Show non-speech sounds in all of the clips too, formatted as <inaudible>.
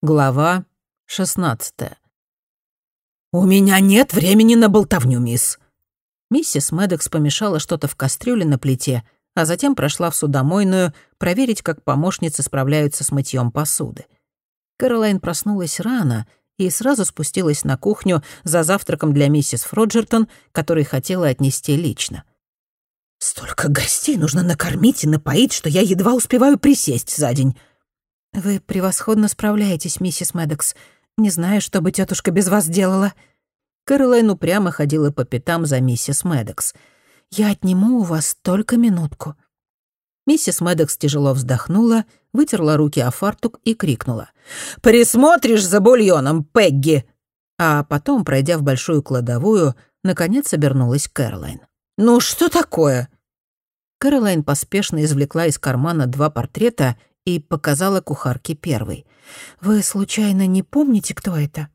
Глава 16 «У меня нет времени на болтовню, мисс». Миссис Медекс помешала что-то в кастрюле на плите, а затем прошла в судомойную проверить, как помощницы справляются с мытьем посуды. Кэролайн проснулась рано и сразу спустилась на кухню за завтраком для миссис Фроджертон, который хотела отнести лично. «Столько гостей нужно накормить и напоить, что я едва успеваю присесть за день. «Вы превосходно справляетесь, миссис Медекс. Не знаю, что бы тетушка без вас делала». Кэролайн упрямо ходила по пятам за миссис Медекс. «Я отниму у вас только минутку». Миссис Медекс тяжело вздохнула, вытерла руки о фартук и крикнула. «Присмотришь за бульоном, Пегги!» А потом, пройдя в большую кладовую, наконец обернулась Кэролайн. «Ну что такое?» Кэролайн поспешно извлекла из кармана два портрета и показала кухарке первый. «Вы, случайно, не помните, кто это?»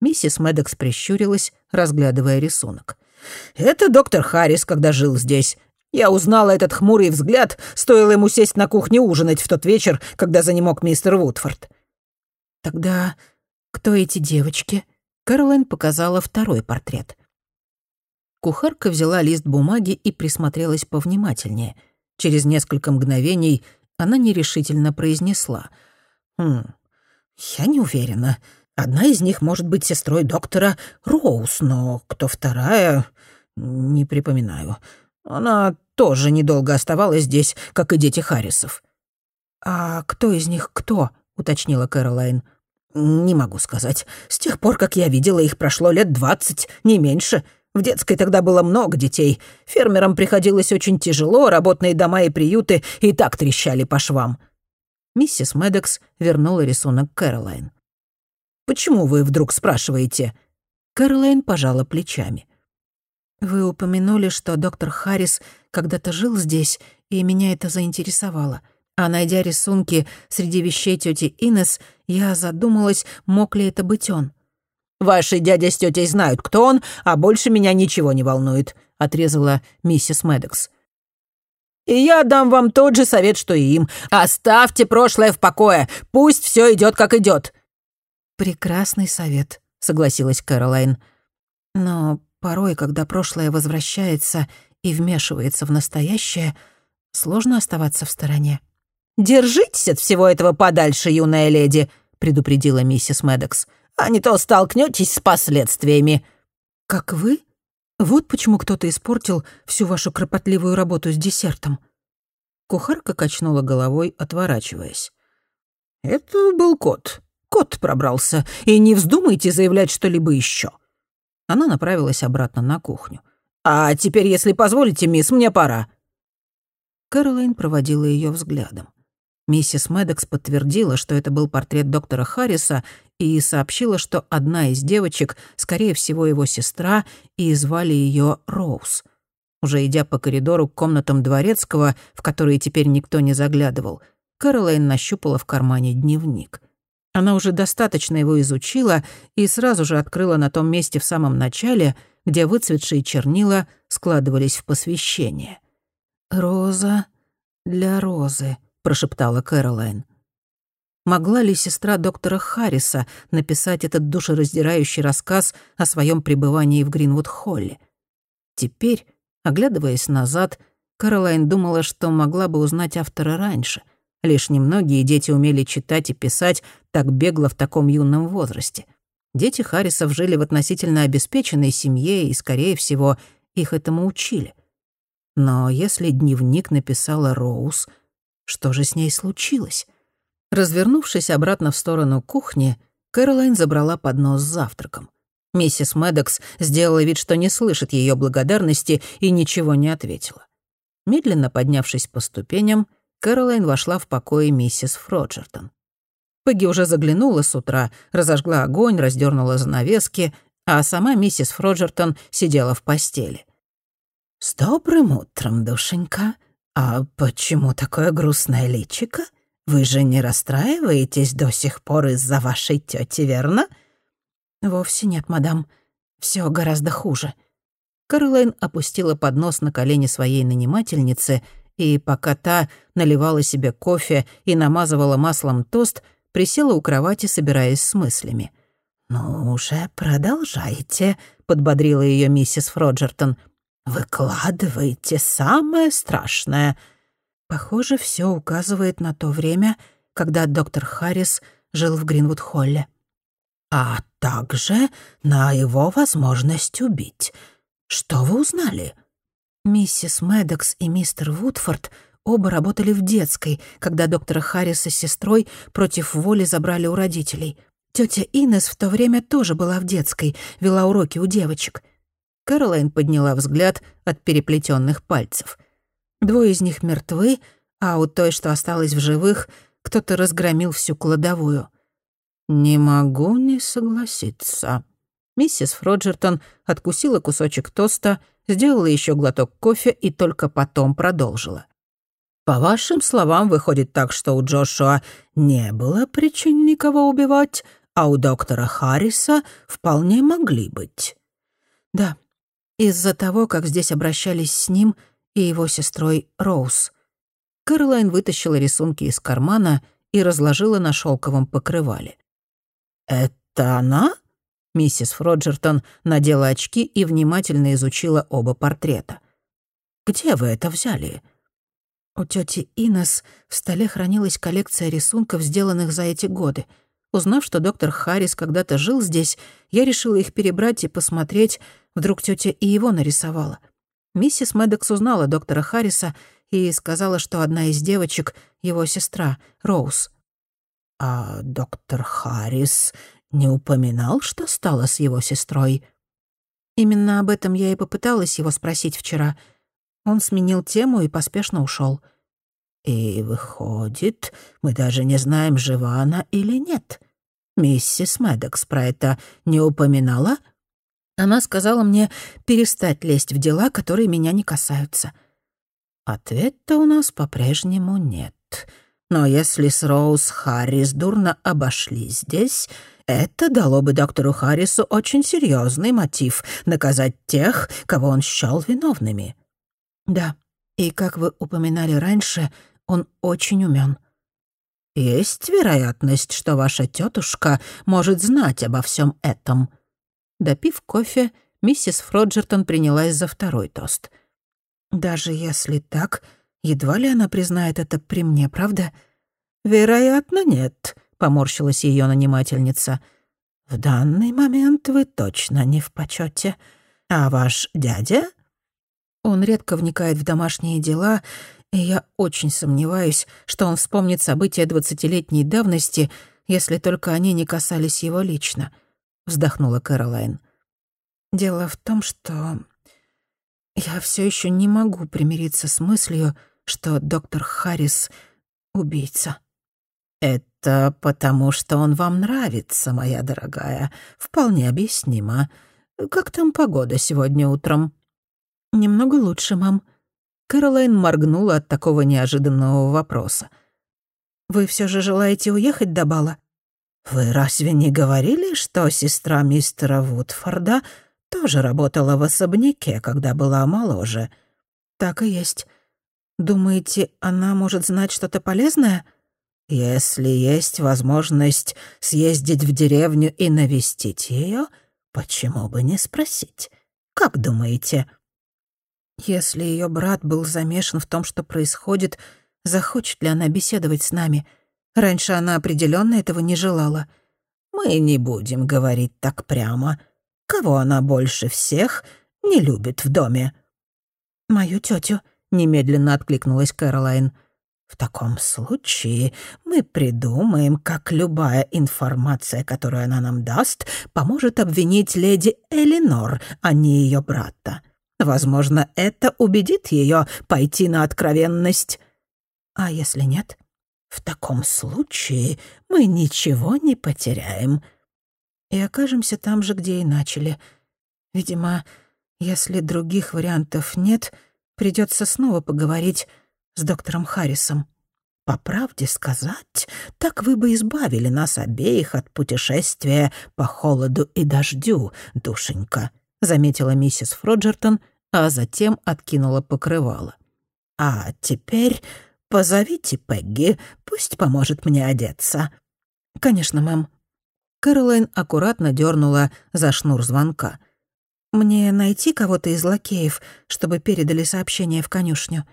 Миссис Медекс прищурилась, разглядывая рисунок. «Это доктор Харрис, когда жил здесь. Я узнала этот хмурый взгляд, стоило ему сесть на кухне ужинать в тот вечер, когда занемог мистер Вудфорд». «Тогда кто эти девочки?» Кэролайн показала второй портрет. Кухарка взяла лист бумаги и присмотрелась повнимательнее. Через несколько мгновений она нерешительно произнесла. «Хм, я не уверена. Одна из них может быть сестрой доктора Роуз, но кто вторая, не припоминаю. Она тоже недолго оставалась здесь, как и дети Харрисов». «А кто из них кто?» — уточнила Кэролайн. «Не могу сказать. С тех пор, как я видела их, прошло лет двадцать, не меньше. В детской тогда было много детей. Фермерам приходилось очень тяжело, работные дома и приюты и так трещали по швам». Миссис Медекс вернула рисунок Кэролайн. «Почему вы вдруг спрашиваете?» Кэролайн пожала плечами. «Вы упомянули, что доктор Харрис когда-то жил здесь, и меня это заинтересовало. А найдя рисунки среди вещей тети Инес, я задумалась, мог ли это быть он. Ваши дядя с тетей знают, кто он, а больше меня ничего не волнует», — отрезала миссис Медекс. «И я дам вам тот же совет, что и им. Оставьте прошлое в покое. Пусть все идет, как идет. «Прекрасный совет», — согласилась Кэролайн. «Но порой, когда прошлое возвращается и вмешивается в настоящее, сложно оставаться в стороне». «Держитесь от всего этого подальше, юная леди», — предупредила миссис Медекс а не то столкнётесь с последствиями». «Как вы? Вот почему кто-то испортил всю вашу кропотливую работу с десертом». Кухарка качнула головой, отворачиваясь. «Это был кот. Кот пробрался. И не вздумайте заявлять что-либо ещё». Она направилась обратно на кухню. «А теперь, если позволите, мисс, мне пора». Кэролайн проводила её взглядом. Миссис Медекс подтвердила, что это был портрет доктора Харриса, и сообщила, что одна из девочек, скорее всего, его сестра, и звали ее Роуз. Уже идя по коридору к комнатам дворецкого, в которые теперь никто не заглядывал, Кэролайн нащупала в кармане дневник. Она уже достаточно его изучила и сразу же открыла на том месте в самом начале, где выцветшие чернила складывались в посвящение. «Роза для розы», — прошептала Кэролайн. Могла ли сестра доктора Харриса написать этот душераздирающий рассказ о своем пребывании в Гринвуд-Холле? Теперь, оглядываясь назад, Кэролайн думала, что могла бы узнать автора раньше. Лишь немногие дети умели читать и писать так бегло в таком юном возрасте. Дети Харрисов жили в относительно обеспеченной семье, и, скорее всего, их этому учили. Но если дневник написала Роуз, что же с ней случилось? Развернувшись обратно в сторону кухни, Кэролайн забрала поднос с завтраком. Миссис Медекс сделала вид, что не слышит ее благодарности и ничего не ответила. Медленно поднявшись по ступеням, Кэролайн вошла в покои миссис Фроджертон. Пегги уже заглянула с утра, разожгла огонь, раздернула занавески, а сама миссис Фроджертон сидела в постели. «С добрым утром, душенька. А почему такое грустное личико?» Вы же не расстраиваетесь до сих пор из-за вашей тети, верно?» «Вовсе нет, мадам. Все гораздо хуже». Кэролайн опустила поднос на колени своей нанимательницы, и пока та наливала себе кофе и намазывала маслом тост, присела у кровати, собираясь с мыслями. «Ну уже продолжайте», — подбодрила ее миссис Фроджертон. «Выкладывайте самое страшное». Похоже, все указывает на то время, когда доктор Харрис жил в Гринвуд-Холле. «А также на его возможность убить. Что вы узнали?» Миссис Медокс и мистер Вудфорд оба работали в детской, когда доктора Харриса с сестрой против воли забрали у родителей. Тетя Инес в то время тоже была в детской, вела уроки у девочек. Кэролайн подняла взгляд от переплетенных пальцев. Двое из них мертвы, а у той, что осталась в живых, кто-то разгромил всю кладовую. «Не могу не согласиться». Миссис Фроджертон откусила кусочек тоста, сделала еще глоток кофе и только потом продолжила. «По вашим словам, выходит так, что у Джошуа не было причин никого убивать, а у доктора Харриса вполне могли быть». «Да, из-за того, как здесь обращались с ним и его сестрой Роуз. Кэролайн вытащила рисунки из кармана и разложила на шелковом покрывале. «Это она?» Миссис Фроджертон надела очки и внимательно изучила оба портрета. «Где вы это взяли?» У тети Инес в столе хранилась коллекция рисунков, сделанных за эти годы. Узнав, что доктор Харрис когда-то жил здесь, я решила их перебрать и посмотреть, вдруг тетя и его нарисовала — Миссис Медекс узнала доктора Харриса и сказала, что одна из девочек — его сестра, Роуз. «А доктор Харрис не упоминал, что стало с его сестрой?» Именно об этом я и попыталась его спросить вчера. Он сменил тему и поспешно ушел. «И выходит, мы даже не знаем, жива она или нет. Миссис Медекс про это не упоминала?» Она сказала мне перестать лезть в дела, которые меня не касаются. Ответа у нас по-прежнему нет. Но если с Роуз Харрис дурно обошлись здесь, это дало бы доктору Харрису очень серьезный мотив наказать тех, кого он счёл виновными. Да, и как вы упоминали раньше, он очень умен. Есть вероятность, что ваша тетушка может знать обо всем этом. Допив кофе, миссис Фроджертон принялась за второй тост. «Даже если так, едва ли она признает это при мне, правда?» «Вероятно, нет», — поморщилась ее нанимательница. «В данный момент вы точно не в почете. А ваш дядя?» Он редко вникает в домашние дела, и я очень сомневаюсь, что он вспомнит события двадцатилетней давности, если только они не касались его лично. — вздохнула Кэролайн. «Дело в том, что я все еще не могу примириться с мыслью, что доктор Харрис — убийца». «Это потому, что он вам нравится, моя дорогая. Вполне объяснимо. Как там погода сегодня утром?» «Немного лучше, мам». Кэролайн моргнула от такого неожиданного вопроса. «Вы все же желаете уехать до бала?» «Вы разве не говорили, что сестра мистера Вудфорда тоже работала в особняке, когда была моложе?» «Так и есть. Думаете, она может знать что-то полезное?» «Если есть возможность съездить в деревню и навестить ее, почему бы не спросить? Как думаете?» «Если ее брат был замешан в том, что происходит, захочет ли она беседовать с нами?» Раньше она определенно этого не желала. Мы не будем говорить так прямо. Кого она больше всех не любит в доме? Мою тетю, немедленно откликнулась Кэролайн. В таком случае мы придумаем, как любая информация, которую она нам даст, поможет обвинить леди Элинор, а не ее брата. Возможно, это убедит ее пойти на откровенность. А если нет? В таком случае мы ничего не потеряем. И окажемся там же, где и начали. Видимо, если других вариантов нет, придется снова поговорить с доктором Харрисом. По правде сказать, так вы бы избавили нас обеих от путешествия по холоду и дождю, душенька», — заметила миссис Фроджертон, а затем откинула покрывало. «А теперь Позовите Пегги, пусть поможет мне одеться». «Конечно, мэм». Кэролайн аккуратно дернула за шнур звонка. «Мне найти кого-то из лакеев, чтобы передали сообщение в конюшню?»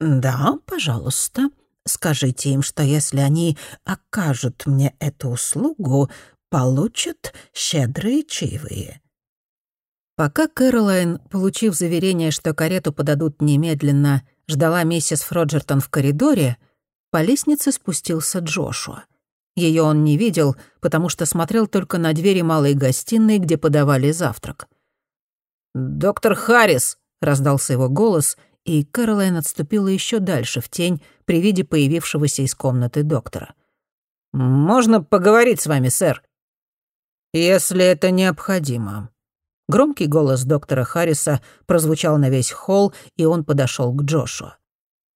«Да, пожалуйста. Скажите им, что если они окажут мне эту услугу, получат щедрые чаевые». Пока Кэролайн, получив заверение, что карету подадут немедленно, ждала миссис Фроджертон в коридоре, по лестнице спустился Джошуа. Ее он не видел, потому что смотрел только на двери малой гостиной, где подавали завтрак. «Доктор Харрис!» — раздался его голос, и Кэролайн отступила еще дальше в тень при виде появившегося из комнаты доктора. «Можно поговорить с вами, сэр?» «Если это необходимо», Громкий голос доктора Харриса прозвучал на весь холл, и он подошел к Джошу.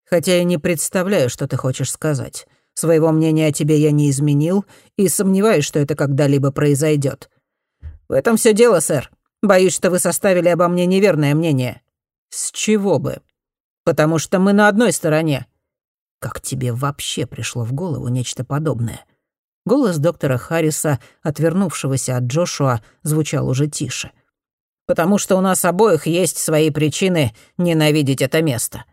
«Хотя я не представляю, что ты хочешь сказать. Своего мнения о тебе я не изменил и сомневаюсь, что это когда-либо произойдет. В этом все дело, сэр. Боюсь, что вы составили обо мне неверное мнение». «С чего бы?» «Потому что мы на одной стороне». «Как тебе вообще пришло в голову нечто подобное?» Голос доктора Харриса, отвернувшегося от Джошуа, звучал уже тише — потому что у нас обоих есть свои причины ненавидеть это место».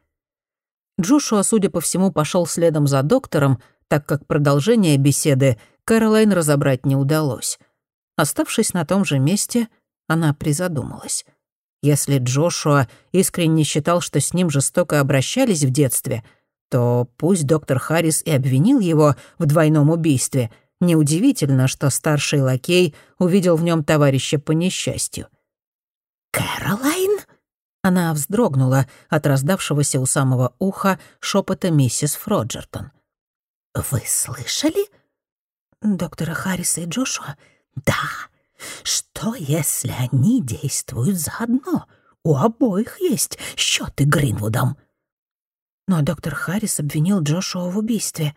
Джошуа, судя по всему, пошел следом за доктором, так как продолжение беседы Кэролайн разобрать не удалось. Оставшись на том же месте, она призадумалась. Если Джошуа искренне считал, что с ним жестоко обращались в детстве, то пусть доктор Харрис и обвинил его в двойном убийстве, неудивительно, что старший лакей увидел в нем товарища по несчастью. «Кэролайн?» Она вздрогнула от раздавшегося у самого уха шепота миссис Фроджертон. «Вы слышали?» «Доктора Харриса и Джошуа?» «Да. Что, если они действуют заодно? У обоих есть счеты Гринвудом». Но доктор Харрис обвинил Джошуа в убийстве.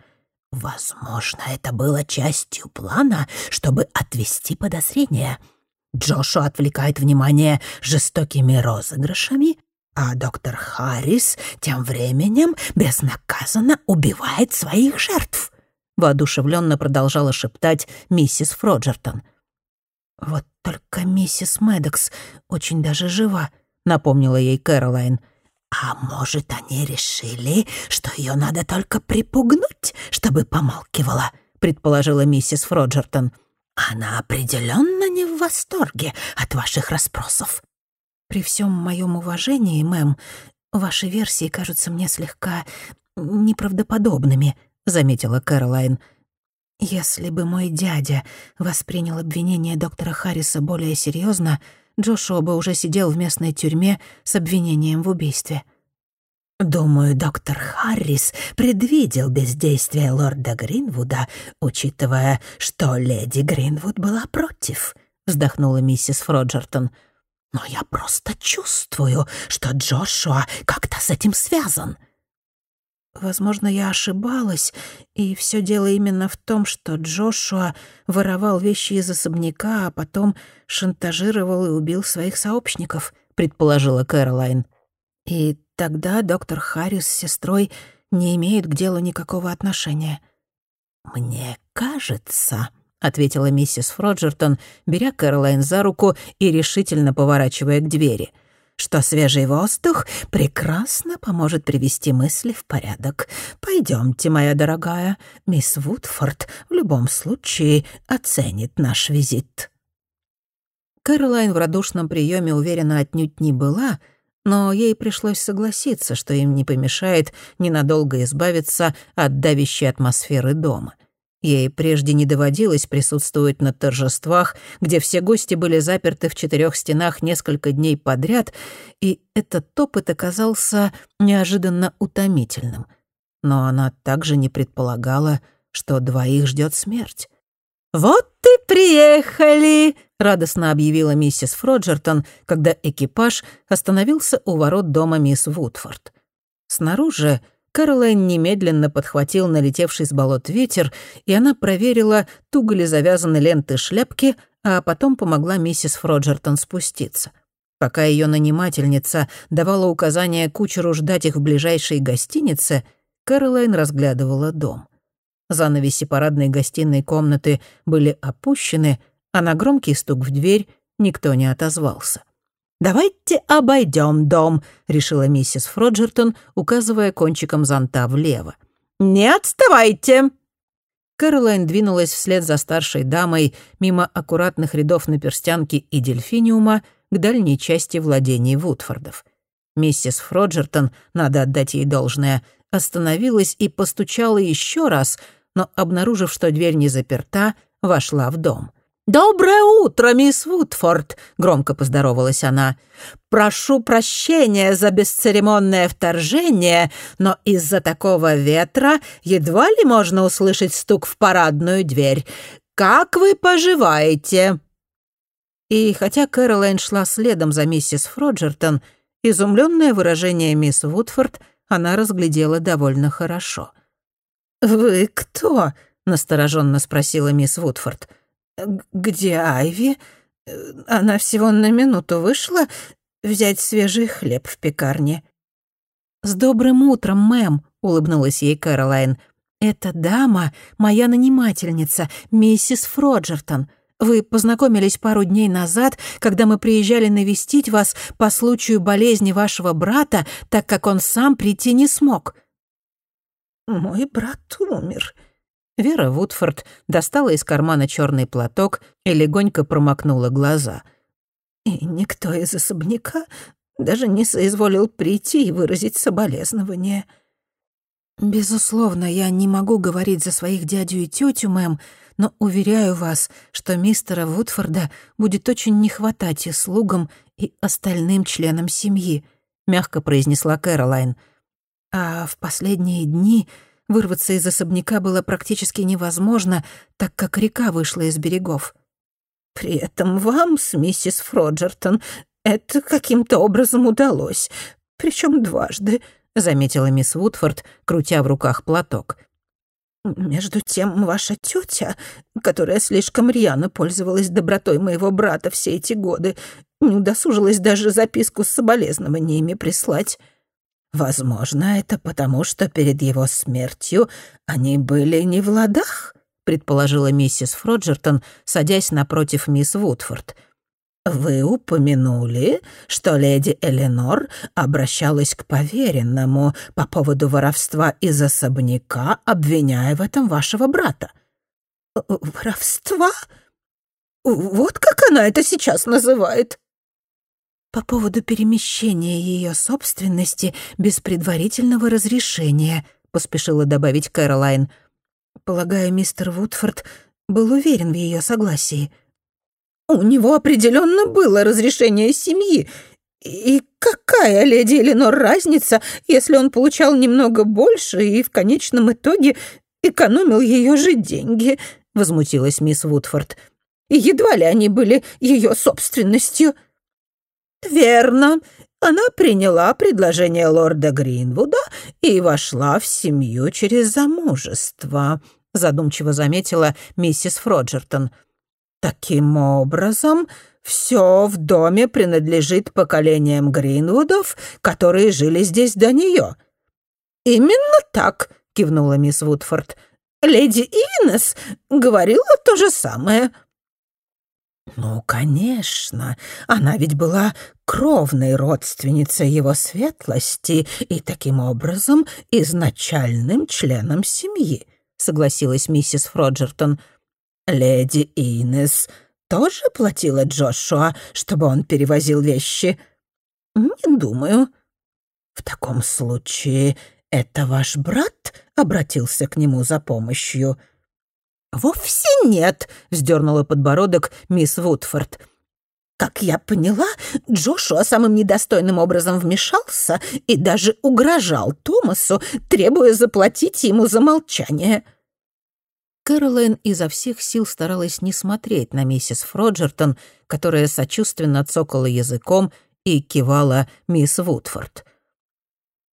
«Возможно, это было частью плана, чтобы отвести подозрения». Джошуа отвлекает внимание жестокими розыгрышами, а доктор Харрис тем временем безнаказанно убивает своих жертв», — воодушевленно продолжала шептать миссис Фроджертон. «Вот только миссис Медекс очень даже жива», — напомнила ей Кэролайн. «А может, они решили, что ее надо только припугнуть, чтобы помалкивала?» — предположила миссис Фроджертон. Она определенно не в восторге от ваших расспросов. При всем моем уважении, мэм, ваши версии кажутся мне слегка неправдоподобными, заметила Кэролайн. Если бы мой дядя воспринял обвинение доктора Харриса более серьезно, Джошуа бы уже сидел в местной тюрьме с обвинением в убийстве. Думаю, доктор Харрис предвидел бездействие лорда Гринвуда, учитывая, что леди Гринвуд была против, вздохнула миссис Фроджертон. Но я просто чувствую, что Джошуа как-то с этим связан. Возможно, я ошибалась, и все дело именно в том, что Джошуа воровал вещи из особняка, а потом шантажировал и убил своих сообщников, предположила Кэролайн. И тогда доктор Харрис с сестрой не имеют к делу никакого отношения. «Мне кажется», — ответила миссис Фроджертон, беря Кэролайн за руку и решительно поворачивая к двери, «что свежий воздух прекрасно поможет привести мысли в порядок. Пойдемте, моя дорогая, мисс Вудфорд в любом случае оценит наш визит». Кэролайн в радушном приеме уверена отнюдь не была — но ей пришлось согласиться, что им не помешает ненадолго избавиться от давящей атмосферы дома. Ей прежде не доводилось присутствовать на торжествах, где все гости были заперты в четырех стенах несколько дней подряд, и этот опыт оказался неожиданно утомительным. Но она также не предполагала, что двоих ждет смерть. «Вот и приехали!» — радостно объявила миссис Фроджертон, когда экипаж остановился у ворот дома мисс Вудфорд. Снаружи Кэролайн немедленно подхватил налетевший с болот ветер, и она проверила, туго ли завязаны ленты шляпки, а потом помогла миссис Фроджертон спуститься. Пока ее нанимательница давала указание кучеру ждать их в ближайшей гостинице, Кэролайн разглядывала дом. Занавеси парадной гостиной комнаты были опущены, а на громкий стук в дверь никто не отозвался. «Давайте обойдем дом», — решила миссис Фроджертон, указывая кончиком зонта влево. «Не отставайте!» Кэролайн двинулась вслед за старшей дамой мимо аккуратных рядов наперстянки и дельфиниума к дальней части владений Вудфордов. Миссис Фроджертон, надо отдать ей должное, остановилась и постучала еще раз, но, обнаружив, что дверь не заперта, вошла в дом. «Доброе утро, мисс Вудфорд!» — громко поздоровалась она. «Прошу прощения за бесцеремонное вторжение, но из-за такого ветра едва ли можно услышать стук в парадную дверь. Как вы поживаете?» И хотя Кэролайн шла следом за миссис Фроджертон, изумленное выражение мисс Вудфорд она разглядела довольно хорошо. «Вы кто?» — настороженно спросила мисс Вудфорд. «Где Айви? Она всего на минуту вышла взять свежий хлеб в пекарне». «С добрым утром, мэм», — улыбнулась ей Кэролайн. «Эта дама — моя нанимательница, миссис Фроджертон. Вы познакомились пару дней назад, когда мы приезжали навестить вас по случаю болезни вашего брата, так как он сам прийти не смог». «Мой брат умер». Вера Вудфорд достала из кармана черный платок и легонько промокнула глаза. «И никто из особняка даже не соизволил прийти и выразить соболезнование». «Безусловно, я не могу говорить за своих дядю и тетю, мэм, но уверяю вас, что мистера Вудфорда будет очень не хватать и слугам, и остальным членам семьи», — мягко произнесла Кэролайн. «А в последние дни вырваться из особняка было практически невозможно, так как река вышла из берегов». «При этом вам с миссис Фроджертон это каким-то образом удалось, причем дважды», — заметила мисс Вудфорд, крутя в руках платок. Между тем, ваша тетя, которая слишком рьяно пользовалась добротой моего брата все эти годы, не удосужилась даже записку с соболезнованиями прислать. Возможно, это потому, что перед его смертью они были не в ладах, предположила миссис Фроджертон, садясь напротив мисс Вудфорд — «Вы упомянули, что леди Эленор обращалась к поверенному по поводу воровства из особняка, обвиняя в этом вашего брата». «Воровства? Вот как она это сейчас называет?» «По поводу перемещения ее собственности без предварительного разрешения», — поспешила добавить Кэролайн. «Полагаю, мистер Вудфорд был уверен в ее согласии». У него определенно было разрешение семьи. И какая, леди Эленор, разница, если он получал немного больше и в конечном итоге экономил ее же деньги?» — возмутилась мисс Вудфорд. «И едва ли они были ее собственностью». «Верно. Она приняла предложение лорда Гринвуда и вошла в семью через замужество», — задумчиво заметила миссис Фроджертон. Таким образом, все в доме принадлежит поколениям Гринвудов, которые жили здесь до нее. Именно так, кивнула мисс Вудфорд. Леди Инес говорила то же самое. Ну, конечно, она ведь была кровной родственницей его светлости и таким образом изначальным членом семьи, согласилась миссис Фроджертон. «Леди Инес тоже платила Джошуа, чтобы он перевозил вещи?» «Не думаю». «В таком случае это ваш брат обратился к нему за помощью?» «Вовсе нет», — вздернула подбородок мисс Вудфорд. «Как я поняла, Джошуа самым недостойным образом вмешался и даже угрожал Томасу, требуя заплатить ему за молчание». Кэролайн изо всех сил старалась не смотреть на миссис Фроджертон, которая сочувственно цокала языком и кивала мисс Вудфорд.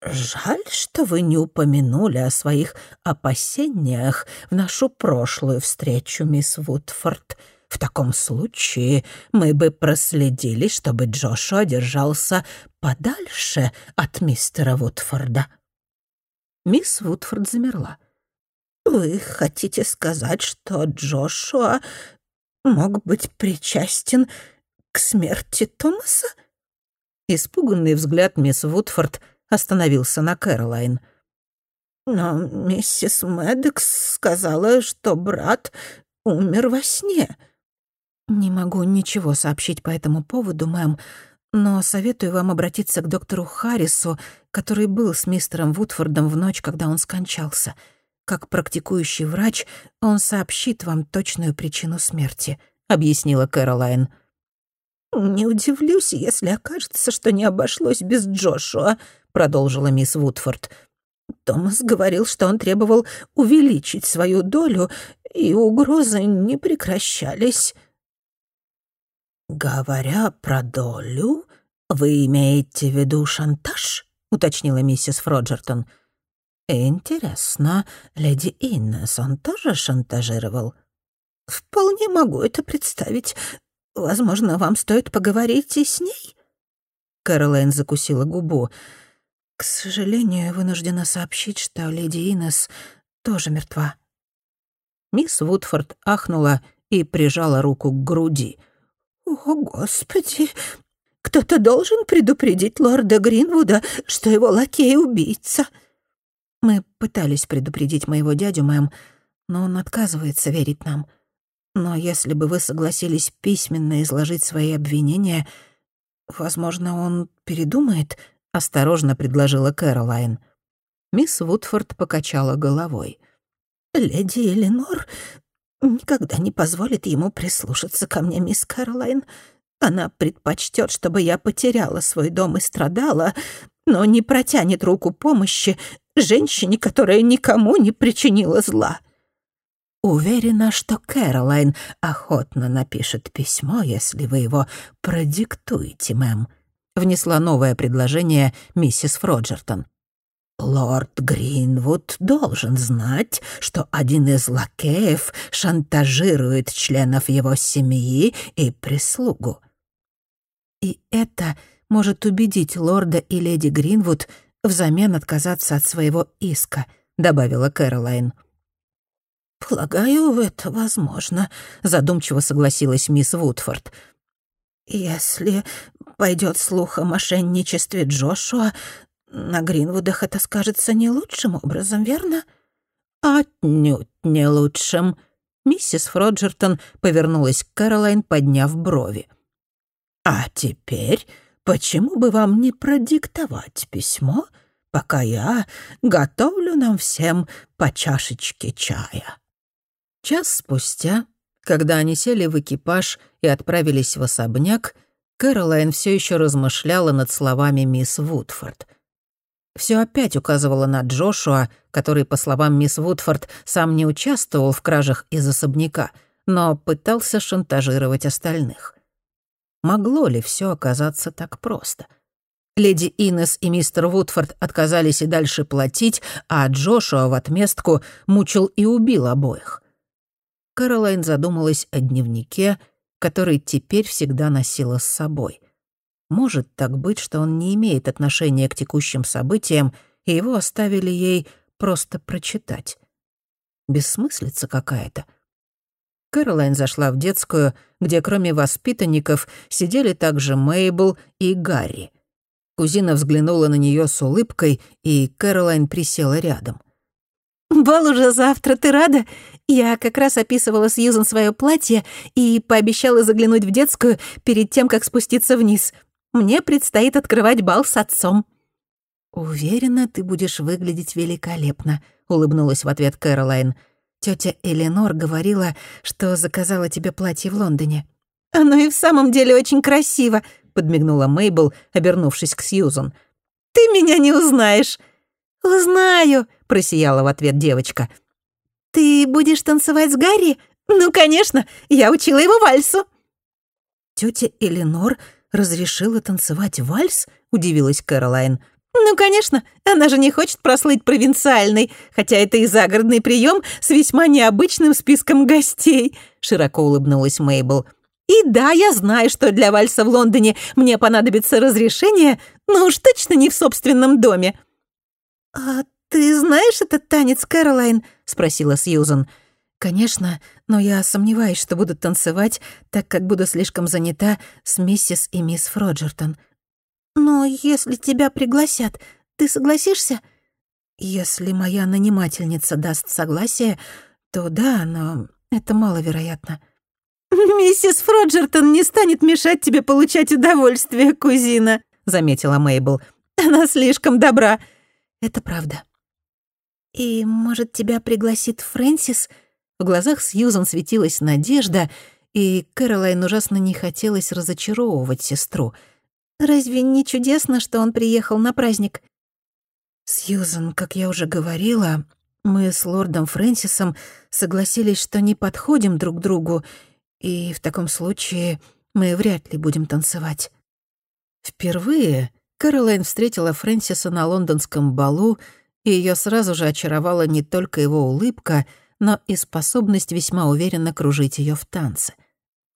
«Жаль, что вы не упомянули о своих опасениях в нашу прошлую встречу, мисс Вудфорд. В таком случае мы бы проследили, чтобы Джошуа держался подальше от мистера Вудфорда». Мисс Вудфорд замерла. «Вы хотите сказать, что Джошуа мог быть причастен к смерти Томаса?» Испуганный взгляд мисс Вудфорд остановился на Кэролайн. «Но миссис Мэддокс сказала, что брат умер во сне». «Не могу ничего сообщить по этому поводу, мэм, но советую вам обратиться к доктору Харрису, который был с мистером Вудфордом в ночь, когда он скончался. Как практикующий врач, он сообщит вам точную причину смерти», — объяснила Кэролайн. «Не удивлюсь, если окажется, что не обошлось без Джошуа», — продолжила мисс Вудфорд. «Томас говорил, что он требовал увеличить свою долю, и угрозы не прекращались». «Говоря про долю, вы имеете в виду шантаж?» — уточнила миссис Фроджертон. «Интересно, леди Иннес он тоже шантажировал?» «Вполне могу это представить. Возможно, вам стоит поговорить и с ней?» Кэролайн закусила губу. «К сожалению, вынуждена сообщить, что леди Инес тоже мертва». Мисс Вудфорд ахнула и прижала руку к груди. «О, Господи! Кто-то должен предупредить лорда Гринвуда, что его лакей — убийца». «Мы пытались предупредить моего дядю, мэм, но он отказывается верить нам. Но если бы вы согласились письменно изложить свои обвинения, возможно, он передумает», — осторожно предложила Кэролайн. Мисс Вудфорд покачала головой. «Леди Эленор никогда не позволит ему прислушаться ко мне, мисс Кэролайн. Она предпочтет, чтобы я потеряла свой дом и страдала, но не протянет руку помощи женщине, которая никому не причинила зла». Уверена, что Кэролайн охотно напишет письмо, если вы его продиктуете, мэм. Внесла новое предложение миссис Фроджертон. Лорд Гринвуд должен знать, что один из лакеев шантажирует членов его семьи и прислугу. И это может убедить лорда и леди Гринвуд взамен отказаться от своего иска, добавила Кэролайн. «Полагаю, это возможно», — задумчиво согласилась мисс Вудфорд. «Если пойдет слух о мошенничестве Джошуа, на Гринвудах это скажется не лучшим образом, верно?» «Отнюдь не лучшим», — миссис Фроджертон повернулась к Кэролайн, подняв брови. «А теперь почему бы вам не продиктовать письмо, пока я готовлю нам всем по чашечке чая?» Час спустя, когда они сели в экипаж и отправились в особняк, Кэролайн все еще размышляла над словами мисс Вудфорд. Все опять указывало на Джошуа, который, по словам мисс Вудфорд, сам не участвовал в кражах из особняка, но пытался шантажировать остальных. Могло ли все оказаться так просто? Леди Инес и мистер Вудфорд отказались и дальше платить, а Джошуа в отместку мучил и убил обоих — Кэролайн задумалась о дневнике, который теперь всегда носила с собой. Может так быть, что он не имеет отношения к текущим событиям, и его оставили ей просто прочитать. Бессмыслица какая-то. Кэролайн зашла в детскую, где кроме воспитанников сидели также Мейбл и Гарри. Кузина взглянула на нее с улыбкой, и Кэролайн присела рядом. «Бал уже завтра, ты рада? Я как раз описывала Сьюзан свое платье и пообещала заглянуть в детскую перед тем, как спуститься вниз. Мне предстоит открывать бал с отцом». «Уверена, ты будешь выглядеть великолепно», — улыбнулась в ответ Кэролайн. Тётя Эленор говорила, что заказала тебе платье в Лондоне». «Оно и в самом деле очень красиво», — подмигнула Мейбл, обернувшись к Сьюзан. «Ты меня не узнаешь». «Узнаю», — просияла в ответ девочка. «Ты будешь танцевать с Гарри? Ну, конечно, я учила его вальсу». «Тётя Эленор разрешила танцевать вальс?» — удивилась Кэролайн. «Ну, конечно, она же не хочет прослыть провинциальной, хотя это и загородный прием с весьма необычным списком гостей», — широко улыбнулась Мейбл. «И да, я знаю, что для вальса в Лондоне мне понадобится разрешение, но уж точно не в собственном доме». «А «Ты знаешь этот танец, Кэролайн?» — спросила Сьюзан. «Конечно, но я сомневаюсь, что буду танцевать, так как буду слишком занята с миссис и мисс Фроджертон». «Но если тебя пригласят, ты согласишься?» «Если моя нанимательница даст согласие, то да, но это маловероятно». <laughs> «Миссис Фроджертон не станет мешать тебе получать удовольствие, кузина», — заметила Мейбл. «Она слишком добра». «Это правда». «И, может, тебя пригласит Фрэнсис?» В глазах Сьюзан светилась надежда, и Кэролайн ужасно не хотелось разочаровывать сестру. «Разве не чудесно, что он приехал на праздник?» «Сьюзан, как я уже говорила, мы с лордом Фрэнсисом согласились, что не подходим друг другу, и в таком случае мы вряд ли будем танцевать». Впервые Кэролайн встретила Фрэнсиса на лондонском балу, и ее сразу же очаровала не только его улыбка, но и способность весьма уверенно кружить ее в танце.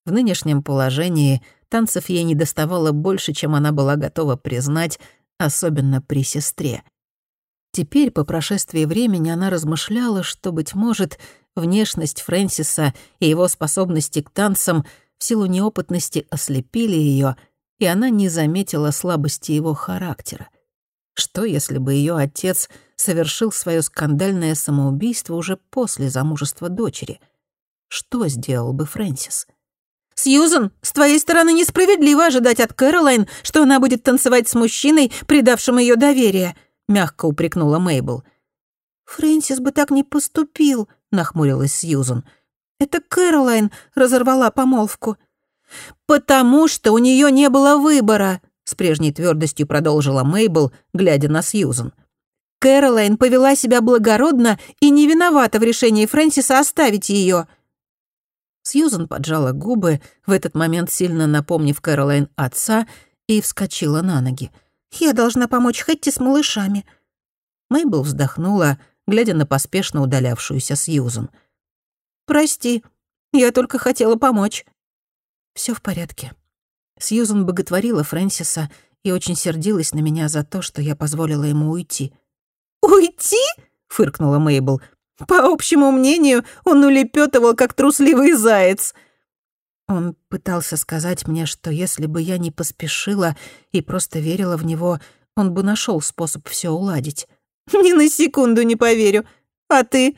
В нынешнем положении танцев ей не доставало больше, чем она была готова признать, особенно при сестре. Теперь, по прошествии времени, она размышляла, что, быть может, внешность Фрэнсиса и его способности к танцам в силу неопытности ослепили ее, и она не заметила слабости его характера. Что, если бы ее отец совершил свое скандальное самоубийство уже после замужества дочери? Что сделал бы Фрэнсис? «Сьюзан, с твоей стороны несправедливо ожидать от Кэролайн, что она будет танцевать с мужчиной, предавшим ее доверие», — мягко упрекнула Мейбл. «Фрэнсис бы так не поступил», — нахмурилась Сьюзан. «Это Кэролайн разорвала помолвку». «Потому что у нее не было выбора», — с прежней твердостью продолжила Мейбл, глядя на Сьюзан. «Кэролайн повела себя благородно и не виновата в решении Фрэнсиса оставить ее. Сьюзан поджала губы, в этот момент сильно напомнив Кэролайн отца, и вскочила на ноги. «Я должна помочь Хэтти с малышами». Мейбл вздохнула, глядя на поспешно удалявшуюся Сьюзан. «Прости, я только хотела помочь». Все в порядке. Сьюзан боготворила Фрэнсиса и очень сердилась на меня за то, что я позволила ему уйти. «Уйти?» — фыркнула Мейбл. «По общему мнению, он улепетывал, как трусливый заяц». Он пытался сказать мне, что если бы я не поспешила и просто верила в него, он бы нашел способ все уладить. «Ни на секунду не поверю. А ты?»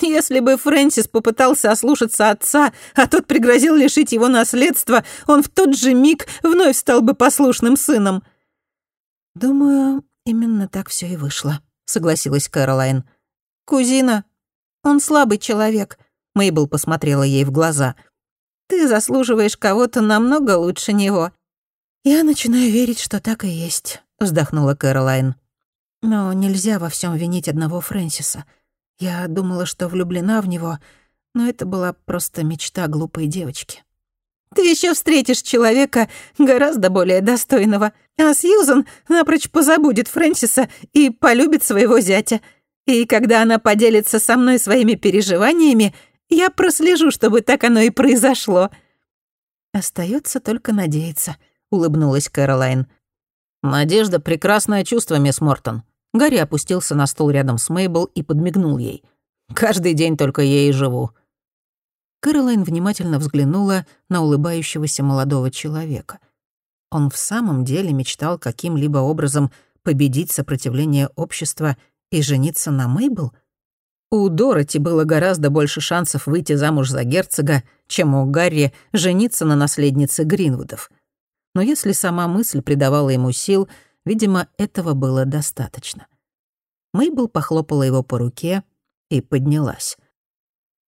Если бы Фрэнсис попытался ослушаться отца, а тот пригрозил лишить его наследства, он в тот же миг вновь стал бы послушным сыном. «Думаю, именно так все и вышло», — согласилась Кэролайн. «Кузина, он слабый человек», — Мейбл посмотрела ей в глаза. «Ты заслуживаешь кого-то намного лучше него». «Я начинаю верить, что так и есть», — вздохнула Кэролайн. «Но нельзя во всем винить одного Фрэнсиса. Я думала, что влюблена в него, но это была просто мечта глупой девочки. Ты еще встретишь человека гораздо более достойного, а Сьюзан напрочь позабудет Фрэнсиса и полюбит своего зятя. И когда она поделится со мной своими переживаниями, я прослежу, чтобы так оно и произошло». Остается только надеяться», — улыбнулась Кэролайн. «Надежда — прекрасное чувство, мисс Мортон. Гарри опустился на стул рядом с Мейбл и подмигнул ей. «Каждый день только ей и живу». Кэролайн внимательно взглянула на улыбающегося молодого человека. Он в самом деле мечтал каким-либо образом победить сопротивление общества и жениться на Мейбл? У Дороти было гораздо больше шансов выйти замуж за герцога, чем у Гарри жениться на наследнице Гринвудов. Но если сама мысль придавала ему сил — Видимо, этого было достаточно. Мейбл похлопала его по руке и поднялась.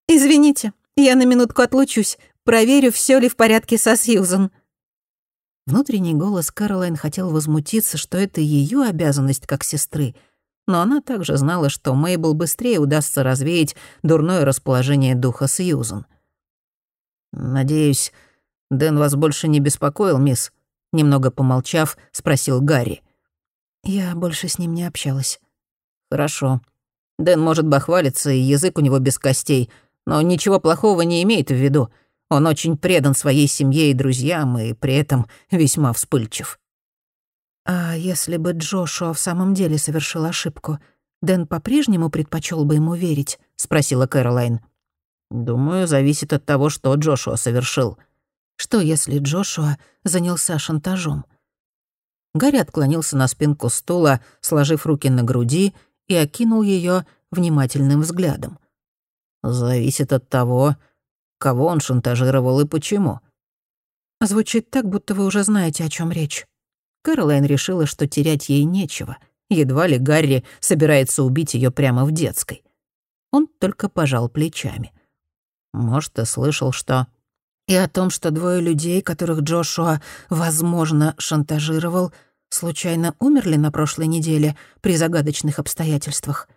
«Извините, я на минутку отлучусь. Проверю, все ли в порядке со Сьюзан». Внутренний голос Кэролайн хотел возмутиться, что это ее обязанность как сестры, но она также знала, что Мейбл быстрее удастся развеять дурное расположение духа Сьюзан. «Надеюсь, Дэн вас больше не беспокоил, мисс?» Немного помолчав, спросил Гарри. Я больше с ним не общалась. Хорошо. Дэн может бахвалиться, и язык у него без костей, но ничего плохого не имеет в виду. Он очень предан своей семье и друзьям, и при этом весьма вспыльчив. А если бы Джошуа в самом деле совершил ошибку, Дэн по-прежнему предпочел бы ему верить?» — спросила Кэролайн. «Думаю, зависит от того, что Джошуа совершил». «Что, если Джошуа занялся шантажом?» Гарри отклонился на спинку стула, сложив руки на груди, и окинул ее внимательным взглядом. «Зависит от того, кого он шантажировал и почему». Звучит так, будто вы уже знаете, о чем речь. Кэролайн решила, что терять ей нечего. Едва ли Гарри собирается убить ее прямо в детской. Он только пожал плечами. Может, ты слышал, что... И о том, что двое людей, которых Джошуа, возможно, шантажировал, случайно умерли на прошлой неделе при загадочных обстоятельствах.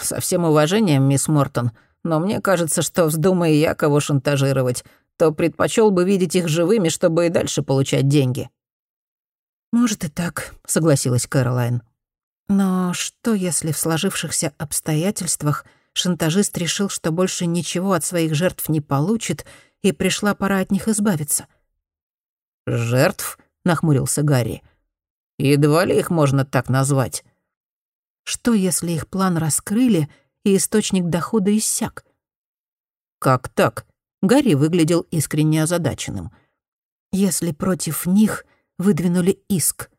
Со всем уважением, мисс Мортон, но мне кажется, что вздумая я кого шантажировать, то предпочел бы видеть их живыми, чтобы и дальше получать деньги. «Может и так», — согласилась Кэролайн. «Но что, если в сложившихся обстоятельствах шантажист решил, что больше ничего от своих жертв не получит, и пришла пора от них избавиться?» «Жертв?» — нахмурился Гарри. «Едва ли их можно так назвать». «Что, если их план раскрыли, и источник дохода иссяк?» «Как так?» — Гарри выглядел искренне озадаченным. «Если против них выдвинули иск».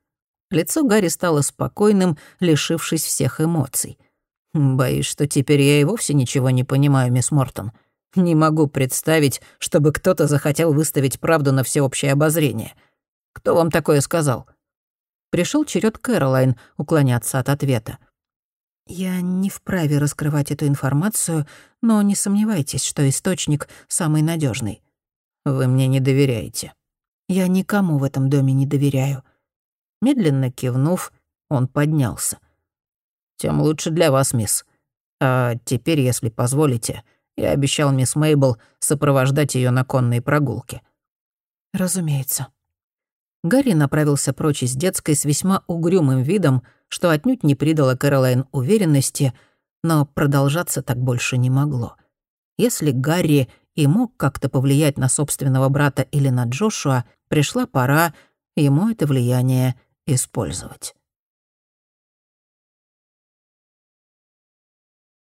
Лицо Гарри стало спокойным, лишившись всех эмоций. «Боюсь, что теперь я и вовсе ничего не понимаю, мисс Мортон. Не могу представить, чтобы кто-то захотел выставить правду на всеобщее обозрение. Кто вам такое сказал?» Пришел черед Кэролайн уклоняться от ответа. «Я не вправе раскрывать эту информацию, но не сомневайтесь, что источник самый надежный. «Вы мне не доверяете». Я никому в этом доме не доверяю». Медленно кивнув, он поднялся. «Тем лучше для вас, мисс. А теперь, если позволите, я обещал мисс Мейбл сопровождать ее на конной прогулке». «Разумеется». Гарри направился прочь из детской с весьма угрюмым видом, что отнюдь не придало Кэролайн уверенности, но продолжаться так больше не могло. Если Гарри и мог как-то повлиять на собственного брата или на Джошуа, пришла пора ему это влияние использовать.